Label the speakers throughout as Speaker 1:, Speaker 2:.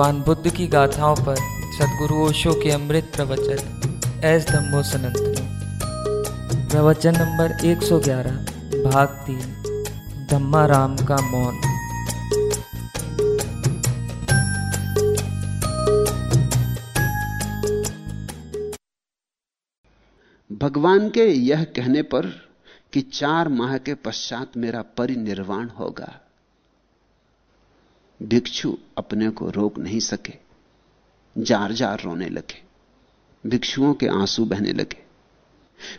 Speaker 1: भगवान बुद्ध की गाथाओं पर सदगुरु ओशो के अमृत प्रवचन, एस धम्मो सनंतनो प्रवचन नंबर 111 भाग तीन धम्मा राम का मौन।
Speaker 2: भगवान के यह कहने पर कि चार माह के पश्चात मेरा परिनिर्वाण होगा। भिक्षु अपने को रोक नहीं सके। जार जार रोने लगे। भिक्षुओं के आँसू बहने लगे।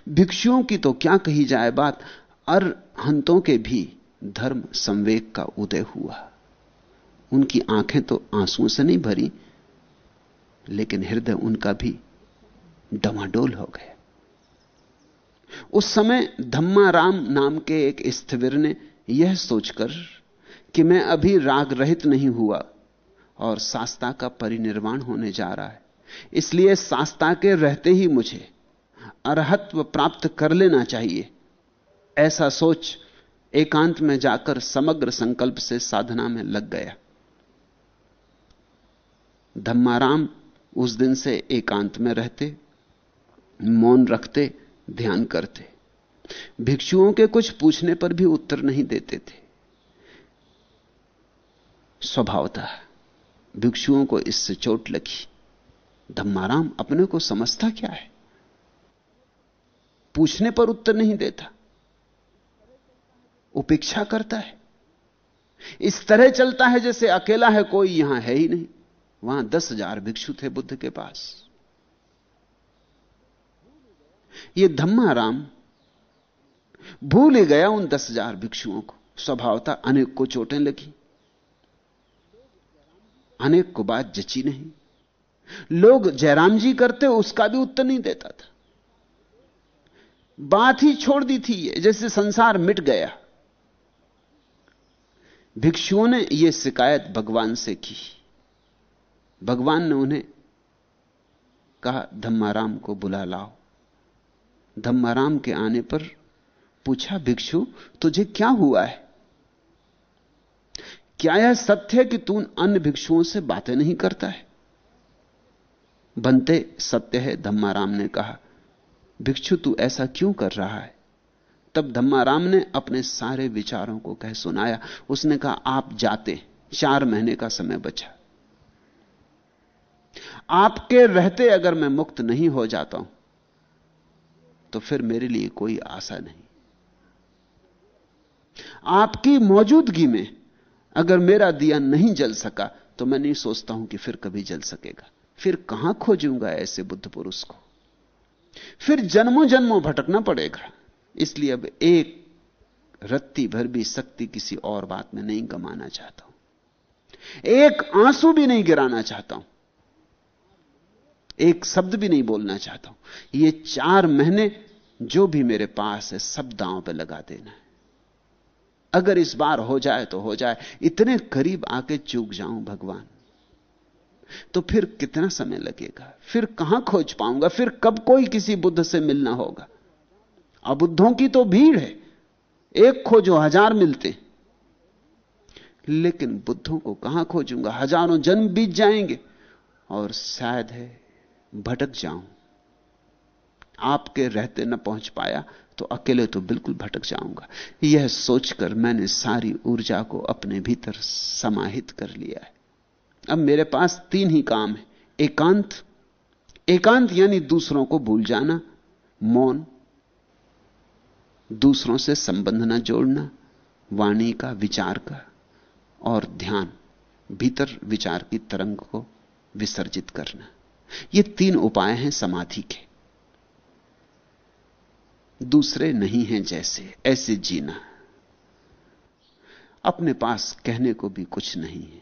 Speaker 2: भिक्षुओं की तो क्या कही जाए बात? अर हंतों के भी धर्म संवेग का उदय हुआ। उनकी आँखें तो आंसुओं से नहीं भरी, लेकिन हृदय उनका भी डमाडोल हो गया। उस समय धम्मा राम नाम के एक स्थिविर ने यह सोचकर कि मैं अभी राग रहित नहीं हुआ और सास्ता का परिनिर्वाण होने जा रहा है। इसलिए सास्ता के रहते ही मुझे अरहत्व प्राप्त कर लेना चाहिए। ऐसा सोच एकांत में जाकर समग्र संकल्प से साधना में लग गया। धम्माराम उस दिन से एकांत में रहते, मौन रखते, ध्यान करते। भिक्षुओं के कुछ पूछने पर भी उत्तर नहीं देते थे। स्वभावता भिक्षुओं को इससे चोट लगी। धम्माराम अपने को समझता क्या है? पूछने पर उत्तर नहीं देता। उपेक्षा करता है। इस तरह चलता है जैसे अकेला है, कोई यहाँ है ही नहीं। वहाँ दस हज़ार भिक्षु थे बुद्ध के पास। ये धम्माराम भूल गया उन दस हज़ार भिक्षुओं को। स्वभावता अनेक को चोटें लगी। अनेक को बात जची नहीं। लोग जयराम जी करते, उसका भी उत्तर नहीं देता था। बात ही छोड़ दी थी जैसे संसार मिट गया। भिक्षुओं ने यह शिकायत भगवान से की। भगवान ने उन्हें कहा, धम्माराम को बुला लाओ। धम्माराम के आने पर पूछा, भिक्षु, तुझे क्या हुआ है? क्या यह सत्य है कि तू अन्य भिक्षुओं से बातें नहीं करता है? बनते सत्य है, धम्माराम ने कहा। भिक्षु, तू ऐसा क्यों कर रहा है? तब धम्माराम ने अपने सारे विचारों को कह सुनाया। उसने कहा, आप जाते, चार महीने का समय बचा। आपके रहते अगर मैं मुक्त नहीं हो जाता हूँ तो फिर मेरे लिए कोई आशा नहीं। आपकी मौजूदगी में अगर मेरा दिया नहीं जल सका तो मैं नहीं सोचता हूँ कि फिर कभी जल सकेगा। फिर कहाँ खोजूँगा ऐसे बुद्ध पुरुष को? फिर जन्मों जन्मों भटकना पड़ेगा। इसलिए अब एक रत्ती भर भी शक्ति किसी और बात में नहीं गमाना चाहता हूँ। एक आँसू भी नहीं गिराना चाहता हूँ। एक शब्द भी नहीं बोलना चाहता हूँ। ये चार महीने जो भी मेरे पास है, सब दांव पर लगा देना है। अगर इस बार हो जाए तो हो जाए। इतने करीब आके चूक जाऊँ भगवान तो फिर कितना समय लगेगा? फिर कहाँ खोज पाऊँगा? फिर कब कोई किसी बुद्ध से मिलना होगा? अबुद्धों की तो भीड़ है, एक खोजो, हज़ार मिलते। लेकिन बुद्धों को कहाँ खोजूँगा? हज़ारों जन्म बीत जाएँगे और शायद है, भटक जाऊँ। आपके रहते न पहुँच पाया तो अकेले तो बिल्कुल भटक जाऊँगा। यह सोचकर मैंने सारी ऊर्जा को अपने भीतर समाहित कर लिया है। अब मेरे पास तीन ही काम है। एकांत एकांत यानी दूसरों को भूल जाना, मौन, दूसरों से संबंध न जोड़ना, वाणी का विचार का, और ध्यान, भीतर विचार की तरंग को विसर्जित करना। ये तीन उपाय हैं समाधि के। दूसरे नहीं हैं जैसे, ऐसे जीना। अपने पास कहने को भी कुछ नहीं है,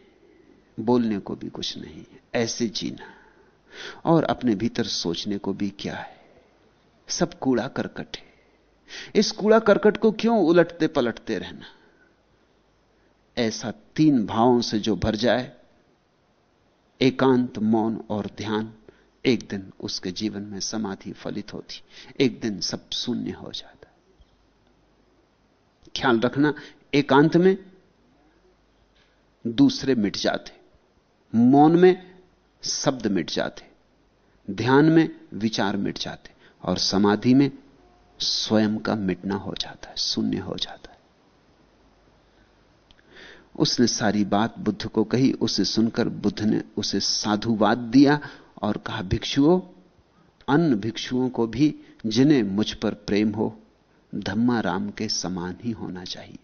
Speaker 2: बोलने को भी कुछ नहीं है, ऐसे जीना। और अपने भीतर सोचने को भी क्या है? सब कूड़ा करकट है। इस कूड़ा करकट को क्यों उलटते पलटते रहना? ऐसा तीन भावों से जो भर जाए, एकांत, मौन और ध्यान एक दिन उसके जीवन में समाधि फलित होती। एक दिन सब शून्य हो जाता। ख्याल रखना, एकांत में दूसरे मिट जाते। मौन में शब्द मिट जाते। ध्यान में विचार मिट जाते। और समाधि में स्वयं का मिटना हो जाता है शून्य हो जाता। है उसने सारी बात बुद्ध को कही, उसे सुनकर बुद्ध ने उसे साधुवाद दिया और कहा, भिक्षुओं, अन्य भिक्षुओं को भी जिन्हें मुझ पर प्रेम हो, धम्मा राम के समान ही होना चाहिए।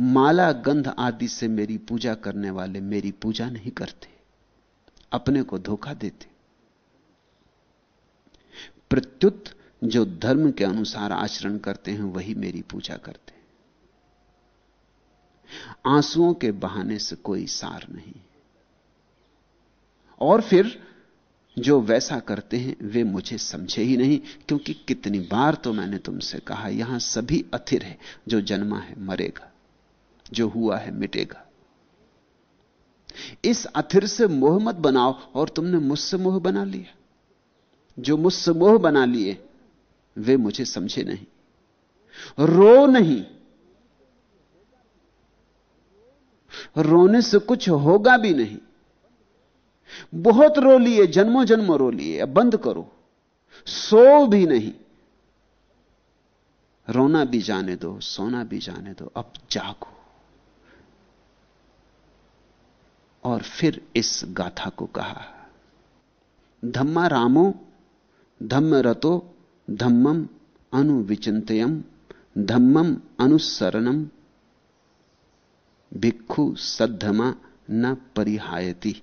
Speaker 2: माला गंध आदि से मेरी पूजा करने वाले मेरी पूजा नहीं करते, अपने को धोखा देते। प्रत्युत जो धर्म के अनुसार आचरण करते हैं, वही मेरी पूजा करते हैं। आंसुओं के बहाने से कोई सार नहीं। और फिर जो वैसा करते हैं, वे मुझे समझे ही नहीं, क्योंकि कितनी बार तो मैंने तुमसे कहा, यहाँ सभी अथिर है, जो जन्मा है मरेगा, जो हुआ है मिटेगा। इस अथिर से मोह मत बनाओ, और तुमने मुझसे मोह बना लिया। जो मुझसे मोह बना लिए, वे मुझे समझे नहीं। रो नहीं। रोने से कुछ होगा भी नहीं। बहुत रो लिए जन्मों जन्मों रो लिए, अब बंद करो। सो भी नहीं। रोना भी जाने दो, सोना भी जाने दो, अब जागो। और फिर इस गाथा को कहा, धम्मा रामो, धम्म रतो धम्मम अनुविचिंतयम धम्मम अनुसरणम भिक्षु सद्धमा न परिहायती।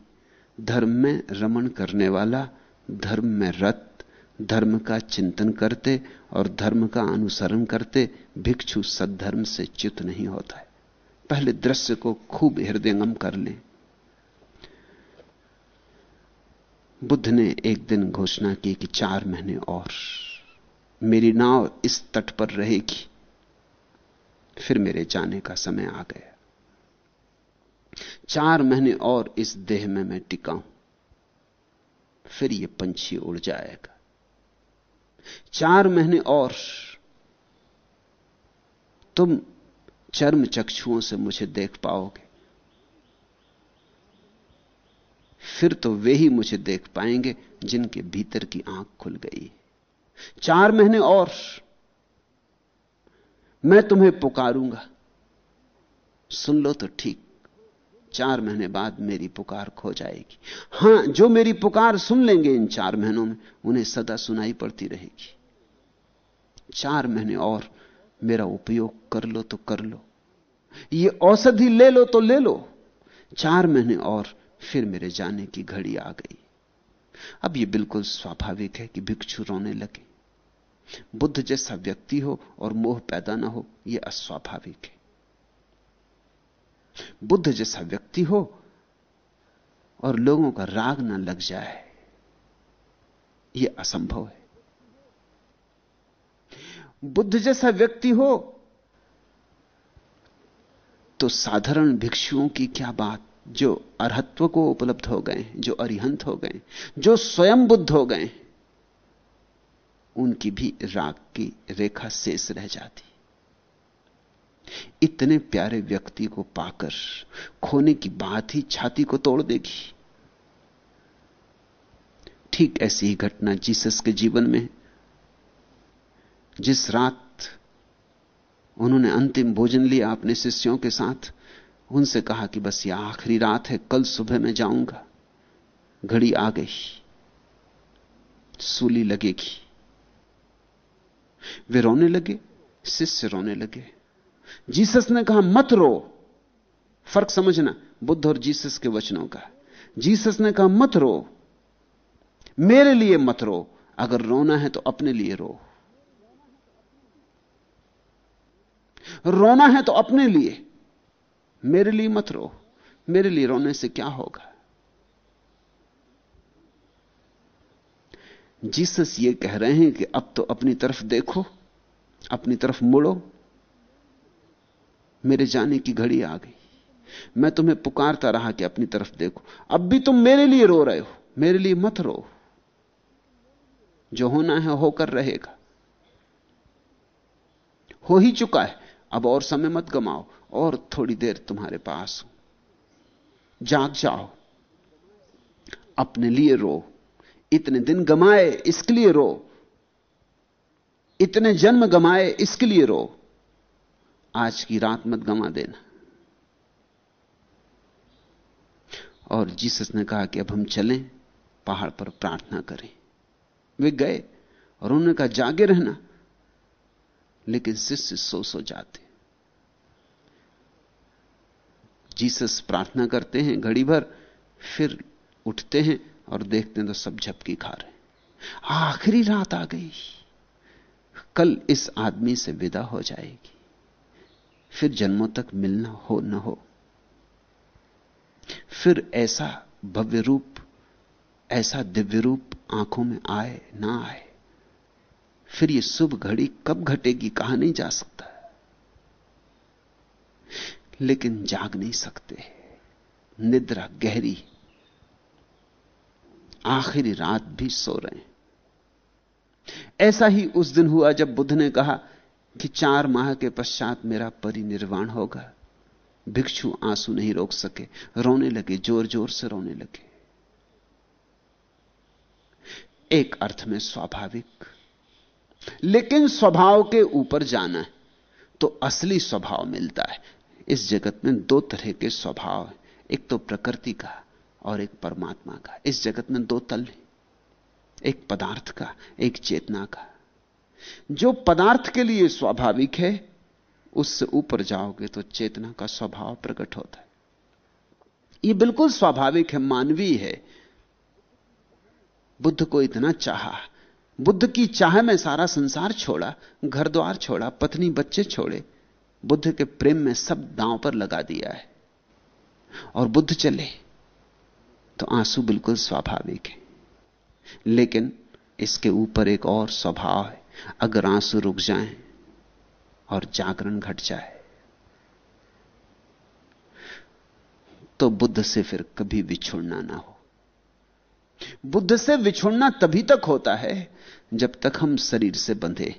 Speaker 2: धर्म में रमण करने वाला, धर्म में रत, धर्म का चिंतन करते और धर्म का अनुसरण करते, भिक्षु सद्धर्म से च्युत नहीं होता है। पहले दृश्य को खूब हृदयंगम कर लें। बुद्ध ने एक दिन घोषणा की कि चार महीने और। मेरी नाव इस तट पर रहेगी। फिर मेरे जाने का समय आ गया। चार महीने और इस देह में मैं टिकाऊं फिर यह पंछी उड़ जाएगा। चार महीने और तुम चर्म चक्षुओं से मुझे देख पाओगे। फिर तो वे ही मुझे देख पाएँगे जिनके भीतर की आँख खुल गई चार महीने और मैं तुम्हें पुकारूँगा। सुन लो तो ठीक। चार महीने बाद मेरी पुकार खो जाएगी। हाँ, जो मेरी पुकार सुन लेंगे इन चार महीनों में, उन्हें सदा सुनाई पड़ती रहेगी। चार महीने और मेरा उपयोग कर लो तो कर लो। ये औषधि ले लो तो ले लो। चार महीने और फिर मेरे जाने की घड़ी आ गई। अब यह बिल्कुल स्वाभाविक है कि भिक्षु रोने लगे। बुद्ध जैसा व्यक्ति हो और मोह पैदा ना हो यह अस्वाभाविक है। बुद्ध जैसा व्यक्ति हो और लोगों का राग ना लग जाए यह असंभव है। बुद्ध जैसा व्यक्ति हो तो साधारण भिक्षुओं की क्या बात? जो अरहत्व को उपलब्ध हो गए, जो अरिहंत हो गए, जो स्वयं बुद्ध हो गए, उनकी भी राग की रेखा शेष रह जाती। इतने प्यारे व्यक्ति को पाकर खोने की बात ही छाती को तोड़ देगी। ठीक ऐसी ही घटना जीसस के जीवन में जिस रात उन्होंने अंतिम भोजन लिया अपने शिष्यों के साथ, उनसे कहा कि बस यह आखिरी रात है, कल सुबह मैं जाऊँगा। घड़ी आ गई, सूली लगेगी। वे रोने लगे, शिष्य रोने लगे। जीसस ने कहा, मत रो। फ़र्क समझना, बुद्ध और जीसस के वचनों का। जीसस ने कहा, मत रो। मेरे लिए मत रो। अगर रोना है तो अपने लिए रो। रोना है तो अपने लिए। मेरे लिए मत रो। मेरे लिए रोने से क्या होगा? जीसस ये कह रहे हैं कि अब तो अपनी तरफ़ देखो, अपनी तरफ़ मुड़ो। मेरे जाने की घड़ी आ गई। मैं तुम्हें पुकारता रहा कि अपनी तरफ़ देखो। अब भी तुम मेरे लिए रो रहे हो। मेरे लिए मत रो। जो होना है होकर रहेगा। हो ही चुका है। अब और समय मत गमाओ। और थोड़ी देर तुम्हारे पास हो। जाग जाओ। अपने लिए रो। इतने दिन गमाए, इसके लिए रो। इतने जन्म गमाए, इसके लिए रो। आज की रात मत गमा देना। और जीसस ने कहा कि अब हम चलें, पहाड़ पर प्रार्थना करें। वे गए और उन्होंने कहा, जागे रहना। लेकिन शिष्य सो सो जाते। जीसस प्रार्थना करते हैं, घड़ी भर, फिर उठते हैं और देखते हैं तो सब झपकी खा रहे आखिरी रात आ गई। कल इस आदमी से विदा हो जाएगी। फिर जन्मों तक मिलना हो न हो। फिर ऐसा भव्य रूप, ऐसा दिव्य रूप आँखों में आए ना आए। फिर यह शुभ घड़ी कब घटेगी कहा नहीं जा सकता। लेकिन जाग नहीं सकते। निद्रा गहरी। आखिरी रात भी सो रहे हैं। ऐसा ही उस दिन हुआ जब बुद्ध ने कहा कि चार माह के पश्चात मेरा परिनिर्वाण होगा। भिक्षु आँसू नहीं रोक सके। रोने लगे ज़ोर ज़ोर से रोने लगे। एक अर्थ में स्वाभाविक। लेकिन स्वभाव के ऊपर जाना है तो असली स्वभाव मिलता है। इस जगत में दो तरह के स्वभाव हैं। एक तो प्रकृति का और एक परमात्मा का। इस जगत में दो तल हैं। एक पदार्थ का, एक चेतना का। जो पदार्थ के लिए स्वाभाविक है, उससे ऊपर जाओगे तो चेतना का स्वभाव प्रकट होता है। यह बिल्कुल स्वाभाविक है, मानवीय है। बुद्ध को इतना चाहा, बुद्ध की चाह में सारा संसार छोड़ा घर द्वार छोड़ा, पत्नी बच्चे छोड़े, बुद्ध के प्रेम में सब दांव पर लगा दिया है। और बुद्ध चले तो आँसू बिल्कुल स्वाभाविक है। लेकिन इसके ऊपर एक और स्वभाव है। अगर आँसू रुक जाएँ और जागरण घट जाए तो बुद्ध से फिर कभी विछुड़ना ना हो। बुद्ध से विछुड़ना तभी तक होता है जब तक हम शरीर से बंधे।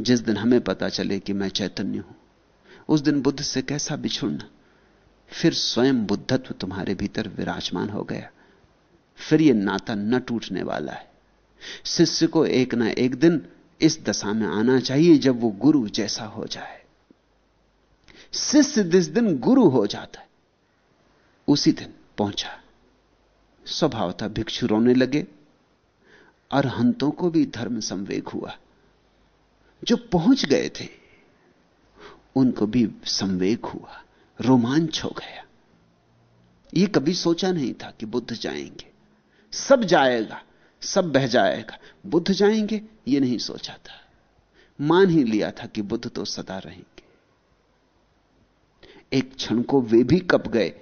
Speaker 2: जिस दिन हमें पता चले कि मैं चैतन्य हूँ, उस दिन बुद्ध से कैसा बिछुड़ना? फिर स्वयं बुद्धत्व तुम्हारे भीतर विराजमान हो गया। फिर यह नाता न टूटने वाला है। शिष्य को एक ना एक दिन इस दशा में आना चाहिए जब वो गुरु जैसा हो जाए। शिष्य जिस दिन गुरु हो जाता है, उसी दिन पहुँचा। स्वभाव था भिक्षु रोने लगे। और हंतों को भी धर्म संवेग हुआ। जो पहुँच गए थे, उनको भी संवेग हुआ, रोमांच हो गया। यह कभी सोचा नहीं था कि बुद्ध जाएँगे। सब जाएगा। सब बह जाएगा। बुद्ध जाएँगे, ये नहीं सोचा था। मान ही लिया था कि बुद्ध तो सदा रहेंगे। एक क्षण को वे भी कप गए,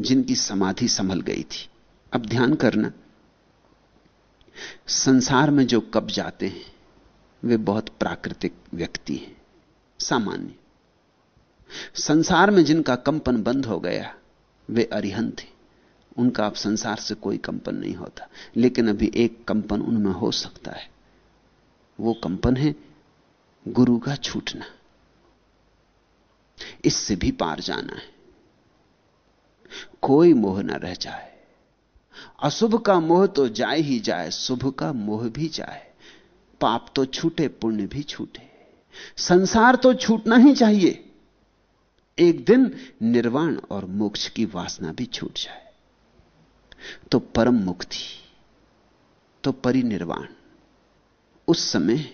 Speaker 2: जिनकी समाधि संभल गई थी। अब ध्यान करना, संसार में जो कब जाते हैं, वे बहुत प्राकृतिक व्यक्ति हैं, सामान्य। संसार में जिनका कंपन बंद हो गया, वे अरिहंत थे उनका अब संसार से कोई कंपन नहीं होता। लेकिन अभी एक कंपन उनमें हो सकता है। वो कंपन है गुरु का छूटना। इससे भी पार जाना है। कोई मोह ना रह जाए। अशुभ का मोह तो जाए ही जाए, शुभ का मोह भी जाए। पाप तो छूटे, पुण्य भी छूटे। संसार तो छूटना ही चाहिए। एक दिन निर्वाण और मोक्ष की वासना भी छूट जाए। तो परम मुक्ति तो परिनिर्वाण। उस समय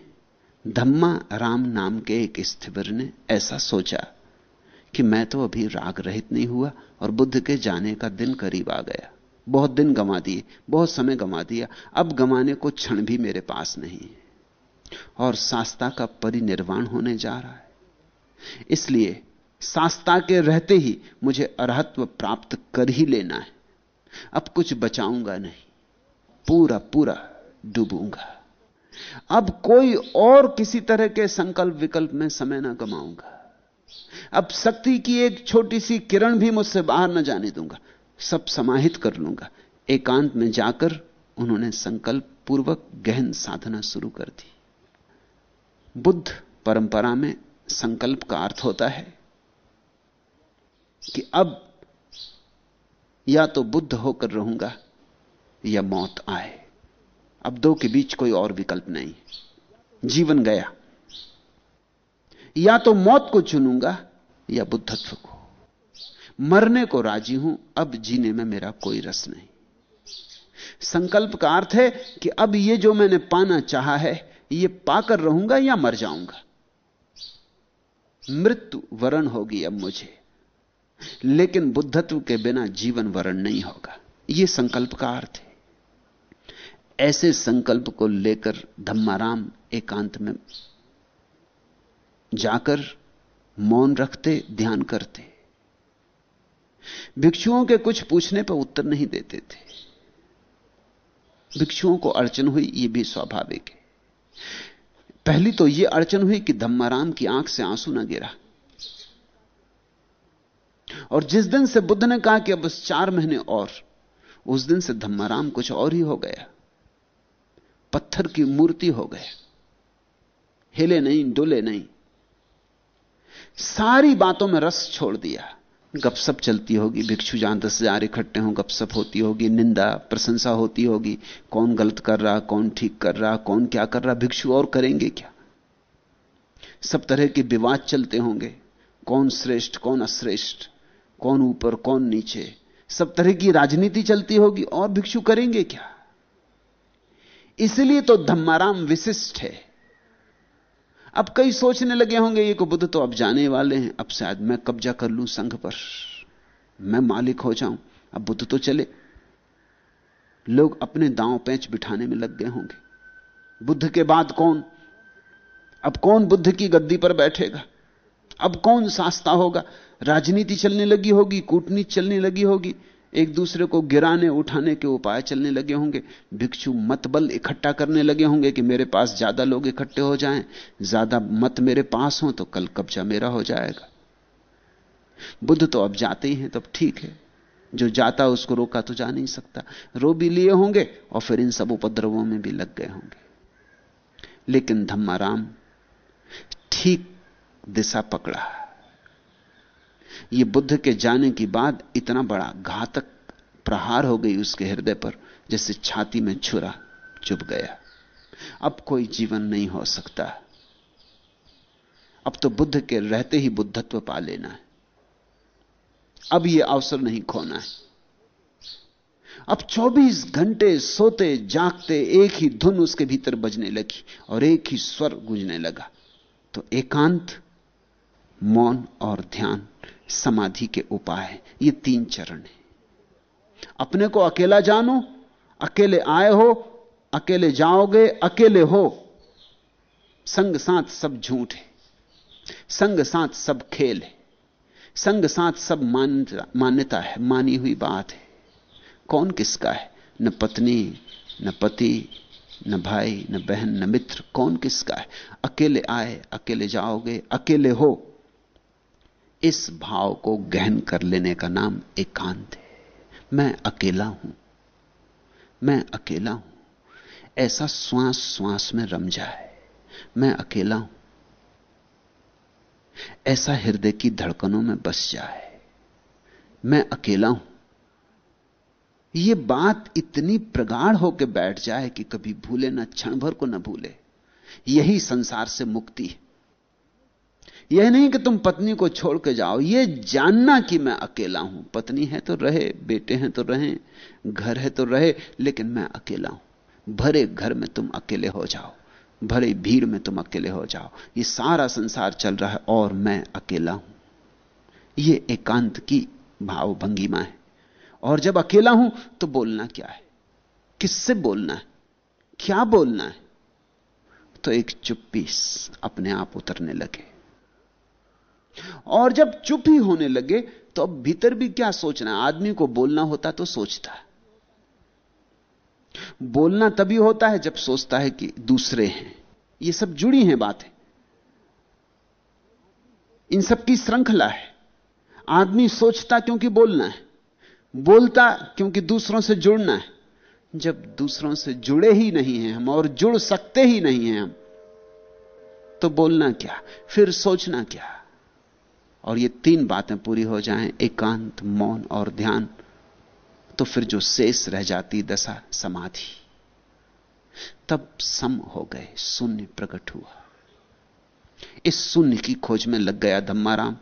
Speaker 2: धम्मा राम नाम के एक स्थिवर ने ऐसा सोचा कि मैं तो अभी राग रहित नहीं हुआ और बुद्ध के जाने का दिन करीब आ गया। बहुत दिन गमा दिए, बहुत समय गमा दिया। अब गमाने को क्षण भी मेरे पास नहीं और शास्ता का परिनिर्वाण होने जा रहा है। इसलिए सास्ता के रहते ही मुझे अरहत्व प्राप्त कर ही लेना है। अब कुछ बचाऊँगा नहीं, पूरा पूरा डूबूँगा। अब कोई और किसी तरह के संकल्प विकल्प में समय ना गमाऊँगा अब शक्ति की एक छोटी सी किरण भी मुझसे बाहर ना जाने दूँगा। सब समाहित कर लूँगा। एकांत में जाकर उन्होंने संकल्प पूर्वक गहन साधना शुरू कर दी। बुद्ध परंपरा में संकल्प का अर्थ होता है कि अब या तो बुद्ध होकर रहूँगा, या मौत आए। अब दो के बीच कोई और विकल्प नहीं। जीवन गया। या तो मौत को चुनूँगा, या बुद्धत्व को। मरने को राज़ी हूँ, अब जीने में मेरा कोई रस नहीं। संकल्प का अर्थ है कि अब ये जो मैंने पाना चाहा है, ये पाकर रहूँगा या मर जाऊँगा। मृत्यु वरण होगी अब मुझे। लेकिन बुद्धत्व के बिना जीवन वरण नहीं होगा। यह संकल्प का अर्थ है। ऐसे संकल्प को लेकर धम्माराम एकांत में जाकर मौन रखते, ध्यान करते। भिक्षुओं के कुछ पूछने पर उत्तर नहीं देते थे। भिक्षुओं को अड़चन हुई यह भी स्वाभाविक है। पहली तो यह अड़चन हुई कि धम्माराम की आँख से आँसू ना गिरा। और जिस दिन से बुद्ध ने कहा कि अब बस चार महीने और, उस दिन से धम्माराम कुछ और ही हो गया। पत्थर की मूर्ति हो गए। हिले नहीं, डुले नहीं। सारी बातों में रस छोड़ दिया। गपसप चलती होगी, भिक्षु जहाँ दस हज़ार इकट्ठे हों गपसप होती होगी, निंदा, प्रशंसा होती होगी। कौन गलत कर रहा, कौन ठीक कर रहा, कौन क्या कर रहा, भिक्षु और करेंगे क्या? सब तरह के विवाद चलते होंगे। कौन श्रेष्ठ, कौन अश्रेष्ठ? कौन ऊपर, कौन नीचे? सब तरह की राजनीति चलती होगी, और भिक्षु करेंगे क्या? इसलिए तो धम्माराम विशिष्ट है। अब कई सोचने लगे होंगे, ये को बुद्ध तो अब जाने वाले हैं, अब शायद मैं कब्जा कर लूँ संघ पर। मैं मालिक हो जाऊँ, अब बुद्ध तो चले। लोग अपने दांव पैंच बिठाने में लग गए होंगे। बुद्ध के बाद कौन? अब कौन बुद्ध की गद्दी पर बैठेगा? अब कौन सास्ता होगा? राजनीति चलने लगी होगी, कूटनीति चलने लगी होगी, एक दूसरे को गिराने, उठाने के उपाय चलने लगे होंगे। भिक्षु मतबल इकट्ठा करने लगे होंगे कि मेरे पास ज़्यादा लोग इकट्ठे हो जाएँ, ज़्यादा मत मेरे पास हो तो कल कब्जा मेरा हो जाएगा। बुद्ध तो अब जाते ही हैं, तब ठीक है। जो जाता उसको रोका तो जा नहीं सकता। रो भी लिए होंगे और फिर इन सब उपद्रवों में भी लग गए होंगे। लेकिन धम्माराम, ठीक दिशा पकड़ा। यह बुद्ध के जाने की बाद इतना बड़ा घातक प्रहार हो गई उसके हृदय पर, जैसे छाती में छुरा चुभ गया। अब कोई जीवन नहीं हो सकता। अब तो बुद्ध के रहते ही बुद्धत्व पा लेना है। अब यह अवसर नहीं खोना है। अब 24 घंटे सोते, जागते, एक ही धुन उसके भीतर बजने लगी और एक ही स्वर गूंजने लगा। तो एकांत मौन और ध्यान, समाधि के उपाय ये तीन चरण है। अपने को अकेला जानो, अकेले आए हो, अकेले जाओगे, अकेले हो। संग साथ सब झूठ है। संग साथ सब खेल है। संग साथ सब मान्यता है, मानी हुई बात है। कौन किसका है? न पत्नी, न पति, न भाई, न बहन, न मित्र। कौन किसका है? अकेले आए, अकेले जाओगे, अकेले हो। इस भाव को गहन कर लेने का नाम एकांत है। मैं अकेला हूँ। मैं अकेला हूँ। ऐसा श्वास श्वास में रम जाए मैं अकेला हूँ। ऐसा हृदय की धड़कनों में बस जाए। मैं अकेला हूँ। यह बात इतनी प्रगाढ़ होकर बैठ जाए कि कभी भूले ना क्षण भर को ना भूले। यही संसार से मुक्ति है। यह नहीं कि तुम पत्नी को छोड़ के जाओ यह जानना कि मैं अकेला हूँ। पत्नी है तो रहे, बेटे हैं तो रहे, घर है तो रहे, लेकिन मैं अकेला हूँ। भरे घर में तुम अकेले हो जाओ, भरे भीड़ में तुम अकेले हो जाओ। ये सारा संसार चल रहा है और मैं अकेला हूँ। यह एकांत की भाव भंगिमा है। और जब अकेला हूँ तो बोलना क्या है? किससे बोलना है? क्या बोलना है? तो एक चुप्पी अपने आप उतरने लगे। और जब चुप ही होने लगे तो अब भीतर भी क्या सोचना आदमी को बोलना होता तो सोचता है। बोलना तभी होता है जब सोचता है कि दूसरे हैं। ये सब जुड़ी हैं बातें। इन सब की श्रृंखला है। आदमी सोचता क्योंकि बोलना है। बोलता क्योंकि दूसरों से जुड़ना है। जब दूसरों से जुड़े ही नहीं हैं हम और जुड़ सकते ही नहीं हैं हम तो बोलना क्या? फिर सोचना क्या? और ये तीन बातें पूरी हो जाएँ, एकांत, मौन और ध्यान तो फिर जो शेष रह जाती दशा, समाधि। तब सम हो गए, शून्य प्रकट हुआ। इस शून्य की खोज में लग गया धम्माराम।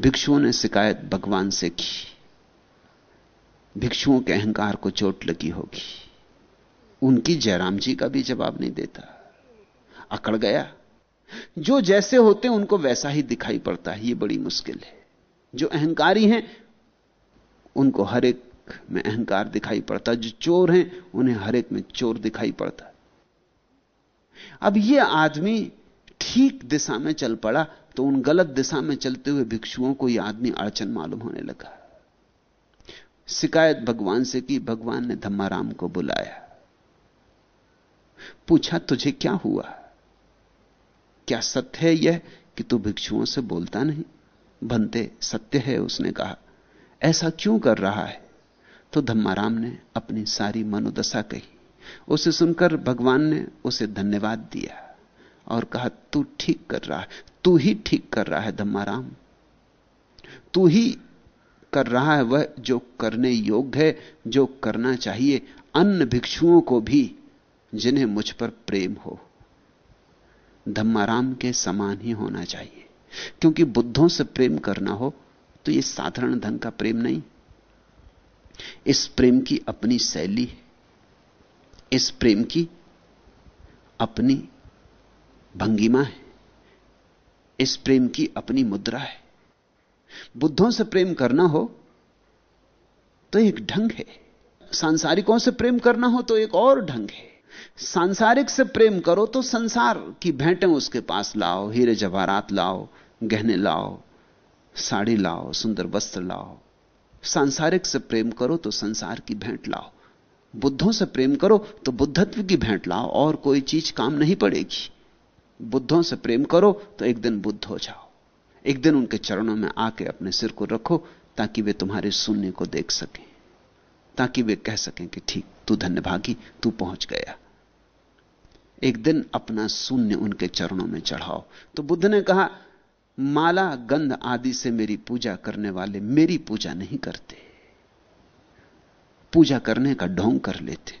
Speaker 2: भिक्षुओं ने शिकायत भगवान से की। भिक्षुओं के अहंकार को चोट लगी होगी। उनकी जयराम जी का भी जवाब नहीं देता। अकड़ गया। जो जैसे होते हैं, उनको वैसा ही दिखाई पड़ता है। ये बड़ी मुश्किल है। जो अहंकारी हैं, उनको हर एक में अहंकार दिखाई पड़ता जो चोर हैं, उन्हें हर एक में चोर दिखाई पड़ता अब यह आदमी ठीक दिशा में चल पड़ा तो उन गलत दिशा में चलते हुए भिक्षुओं को यह आदमी अड़चन मालूम होने लगा। शिकायत भगवान से की, भगवान ने धम्माराम को बुलाया। पूछा, तुझे क्या हुआ? क्या सत्य है यह कि तू भिक्षुओं से बोलता नहीं? बनते सत्य है, उसने कहा। ऐसा क्यों कर रहा है? तो धम्माराम ने अपनी सारी मनोदशा कही। उसे सुनकर भगवान ने उसे धन्यवाद दिया और कहा, तू ठीक कर रहा है। तू ही ठीक कर रहा है धम्माराम। तू ही कर रहा है वह जो करने योग्य है, जो करना चाहिए। अन्य भिक्षुओं को भी, जिन्हें मुझ पर प्रेम हो। धम्माराम के समान ही होना चाहिए। क्योंकि बुद्धों से प्रेम करना हो तो यह साधारण ढंग का प्रेम नहीं। इस प्रेम की अपनी शैली है। इस प्रेम की अपनी भंगिमा है। इस प्रेम की अपनी मुद्रा है। बुद्धों से प्रेम करना हो तो एक ढंग है। सांसारिकों से प्रेम करना हो तो एक और ढंग है। सांसारिक से प्रेम करो तो संसार की भेंटें उसके पास लाओ, हीरे जवाहरात लाओ, गहने लाओ, साड़ी लाओ, सुंदर वस्त्र लाओ। सांसारिक से प्रेम करो तो संसार की भेंट लाओ। बुद्धों से प्रेम करो तो बुद्धत्व की भेंट लाओ, और कोई चीज़ काम नहीं पड़ेगी। बुद्धों से प्रेम करो तो एक दिन बुद्ध हो जाओ। एक दिन उनके चरणों में आके अपने सिर को रखो ताकि वे तुम्हारे शून्य को देख सकें। ताकि वे कह सकें कि ठीक, तू धन्यभागी, तू पहुँच गया। एक दिन अपना शून्य उनके चरणों में चढ़ाओ। तो बुद्ध ने कहा, माला, गंध आदि से मेरी पूजा करने वाले मेरी पूजा नहीं करते। पूजा करने का ढोंग कर लेते।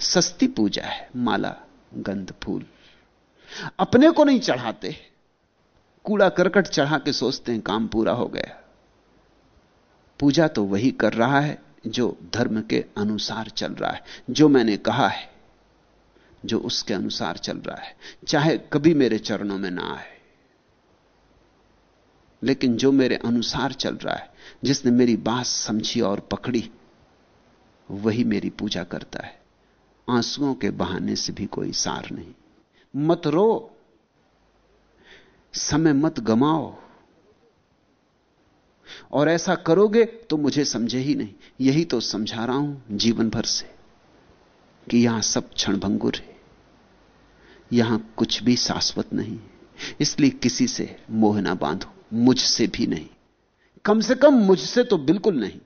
Speaker 2: सस्ती पूजा है, माला, गंध, फूल। अपने को नहीं चढ़ाते। कूड़ा करकट चढ़ा के सोचते हैं, काम पूरा हो गया। पूजा तो वही कर रहा है। जो धर्म के अनुसार चल रहा है, जो मैंने कहा है, जो उसके अनुसार चल रहा है, चाहे कभी मेरे चरणों में ना आए, लेकिन जो मेरे अनुसार चल रहा है, जिसने मेरी बात समझी और पकड़ी, वही मेरी पूजा करता है। आंसुओं के बहाने से भी कोई सार नहीं। मत रो, समय मत गमाओ। और ऐसा करोगे तो मुझे समझे ही नहीं। यही तो समझा रहा हूँ जीवन भर से कि यहाँ सब क्षणभंगुर है। यहाँ कुछ भी शाश्वत नहीं। इसलिए किसी से मोह ना बांधो, मुझसे भी नहीं। कम से कम मुझसे तो बिल्कुल नहीं।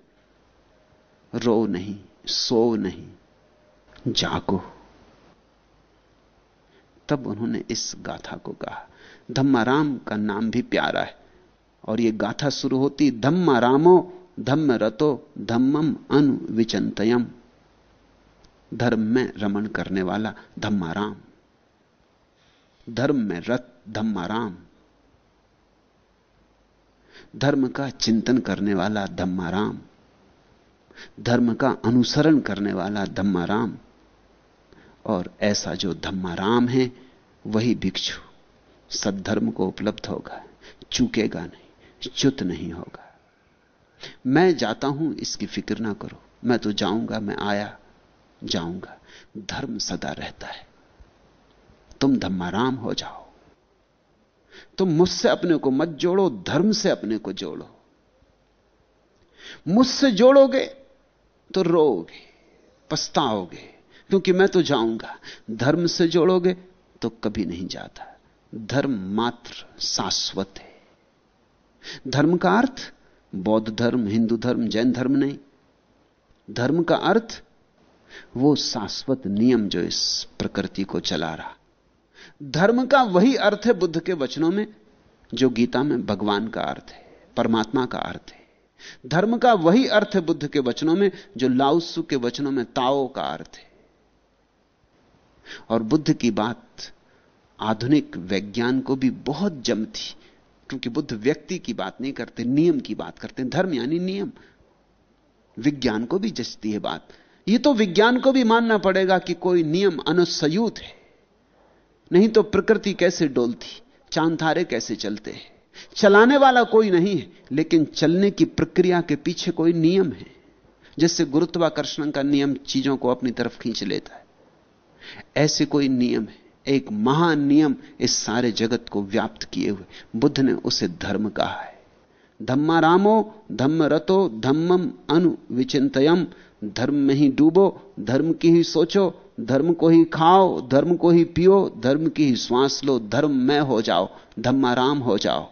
Speaker 2: रो नहीं, सो नहीं, जागो। तब उन्होंने इस गाथा को कहा। धम्माराम का नाम भी प्यारा है। और यह गाथा शुरू होती, धम्म रामो, धम्म रतो, धम्मम अनु विचंतयम। धर्म में रमन करने वाला धम्माराम धर्म में रत धम्माराम धर्म का चिंतन करने वाला धम्माराम धर्म का अनुसरण करने वाला धम्माराम और ऐसा जो धम्माराम है, वही भिक्षु, सद्धर्म को उपलब्ध होगा, चूकेगा नहीं। च्युत नहीं होगा। मैं जाता हूँ, इसकी फ़िक्र ना करो। मैं तो जाऊँगा, मैं आया, जाऊँगा। धर्म सदा रहता है। तुम धम्माराम हो जाओ। तुम मुझसे अपने को मत जोड़ो, धर्म से अपने को जोड़ो। मुझसे जोड़ोगे तो रोओगे, पछताओगे, क्योंकि मैं तो जाऊँगा। धर्म से जोड़ोगे तो कभी नहीं जाता। धर्म मात्र शाश्वत है। धर्म का अर्थ, बौद्ध धर्म, हिंदू धर्म, जैन धर्म नहीं। धर्म का अर्थ, वो शाश्वत नियम जो इस प्रकृति को चला रहा। धर्म का वही अर्थ है बुद्ध के वचनों में, जो गीता में भगवान का अर्थ है, परमात्मा का अर्थ है। धर्म का वही अर्थ है बुद्ध के वचनों में, जो लाउसु के वचनों में ताओ का अर्थ है। और बुद्ध की बात आधुनिक विज्ञान को भी बहुत जमती क्योंकि बुद्ध व्यक्ति की बात नहीं करते, नियम की बात करते धर्म यानी नियम। विज्ञान को भी जचती है बात। यह तो विज्ञान को भी मानना पड़ेगा कि कोई नियम अनुसयूत है। नहीं तो प्रकृति कैसे डोलती, चाँद तारे कैसे चलते हैं। चलाने वाला कोई नहीं है, लेकिन चलने की प्रक्रिया के पीछे कोई नियम है, जिससे गुरुत्वाकर्षण का नियम चीज़ों को अपनी तरफ़ खींच लेता है। ऐसे कोई नियम है। एक महान नियम इस सारे जगत को व्याप्त किए हुए। बुद्ध ने उसे धर्म कहा है। धम्मा रामो, धम्म रतो, धम्मम अनु विचिंतयम। धर्म में ही डूबो, धर्म की ही सोचो, धर्म को ही खाओ, धर्म को ही पियो, धर्म की ही श्वास लो, धर्म में हो जाओ धम्माराम हो जाओ।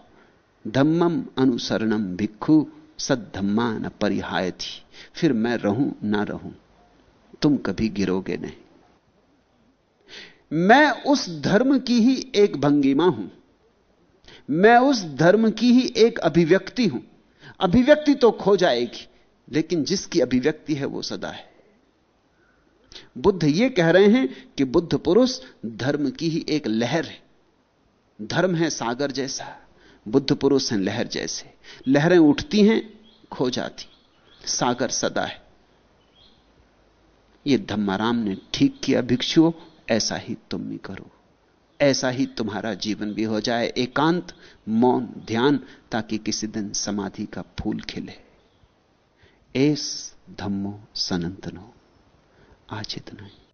Speaker 2: धम्मम अनुसरणम भिक्षु सद धम्मा न परिहाय थी फिर मैं रहूँ, ना रहूँ, तुम कभी गिरोगे नहीं। मैं उस धर्म की ही एक भंगिमा हूँ। मैं उस धर्म की ही एक अभिव्यक्ति हूँ। अभिव्यक्ति तो खो जाएगी, लेकिन जिसकी अभिव्यक्ति है वो सदा है। बुद्ध ये कह रहे हैं कि बुद्ध पुरुष धर्म की ही एक लहर है। धर्म है सागर जैसा, बुद्ध पुरुष हैं लहर जैसे। लहरें उठती हैं, खो जाती। सागर सदा है। यह धम्माराम ने ठीक किया, भिक्षुओं ऐसा ही तुम भी करो। ऐसा ही तुम्हारा जीवन भी हो जाए। एकांत, मौन, ध्यान, ताकि किसी दिन समाधि का फूल खिले। एस धम्मो सनंतनो। आज इतना ही।